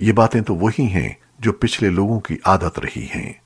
ये बातें तो वही हैं जो पिछले लोगों की आदत रही हैं।